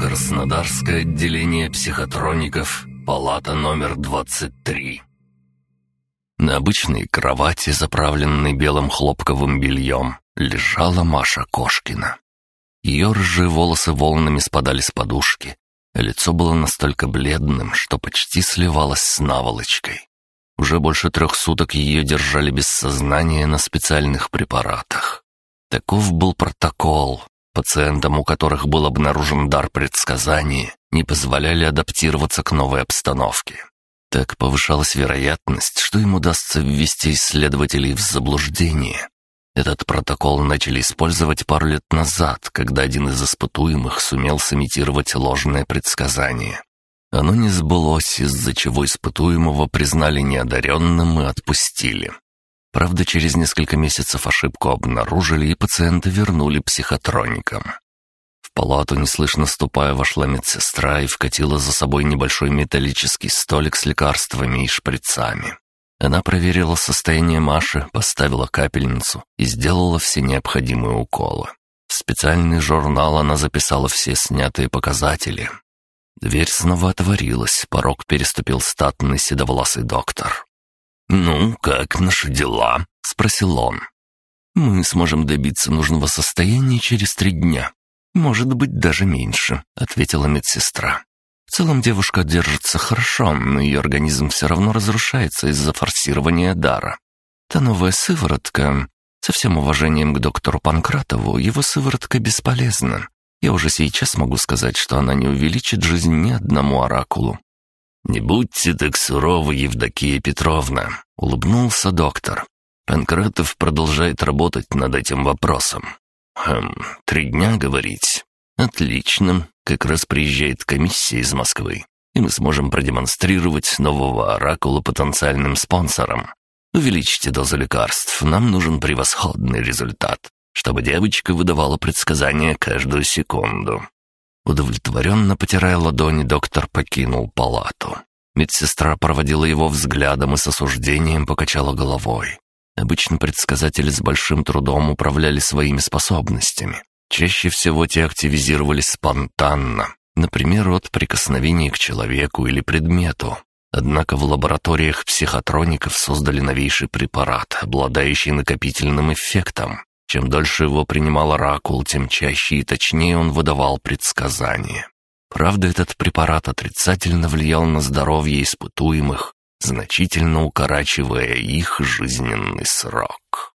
Краснодарское отделение психотроников, палата номер 23. На обычной кровати, заправленной белым хлопковым бельем, лежала Маша Кошкина. Ее рыжие волосы волнами спадали с подушки, лицо было настолько бледным, что почти сливалось с наволочкой. Уже больше трех суток ее держали без сознания на специальных препаратах. Таков был протокол, Пациентам, у которых был обнаружен дар предсказания, не позволяли адаптироваться к новой обстановке. Так повышалась вероятность, что им удастся ввести исследователей в заблуждение. Этот протокол начали использовать пару лет назад, когда один из испытуемых сумел сымитировать ложное предсказание. Оно не сбылось, из-за чего испытуемого признали неодаренным и отпустили. Правда, через несколько месяцев ошибку обнаружили и пациента вернули психотроникам. В палату, неслышно ступая, вошла медсестра и вкатила за собой небольшой металлический столик с лекарствами и шприцами. Она проверила состояние Маши, поставила капельницу и сделала все необходимые уколы. В специальный журнал она записала все снятые показатели. Дверь снова отворилась, порог переступил статный седовласый доктор. «Ну, как наши дела?» — спросил он. «Мы сможем добиться нужного состояния через три дня. Может быть, даже меньше», — ответила медсестра. «В целом девушка держится хорошо, но ее организм все равно разрушается из-за форсирования дара. Та новая сыворотка... Со всем уважением к доктору Панкратову, его сыворотка бесполезна. Я уже сейчас могу сказать, что она не увеличит жизнь ни одному оракулу. «Не будьте так суровы, Евдокия Петровна», — улыбнулся доктор. Панкратов продолжает работать над этим вопросом. «Хм, три дня, говорить? Отлично. Как раз приезжает комиссия из Москвы, и мы сможем продемонстрировать нового оракула потенциальным спонсорам. Увеличьте дозу лекарств, нам нужен превосходный результат, чтобы девочка выдавала предсказания каждую секунду. Удовлетворенно потирая ладони, доктор покинул палату. Медсестра проводила его взглядом и с осуждением покачала головой. Обычно предсказатели с большим трудом управляли своими способностями. Чаще всего те активизировались спонтанно, например, от прикосновения к человеку или предмету. Однако в лабораториях психотроников создали новейший препарат, обладающий накопительным эффектом. Чем дольше его принимал оракул, тем чаще и точнее он выдавал предсказания. Правда, этот препарат отрицательно влиял на здоровье испытуемых, значительно укорачивая их жизненный срок.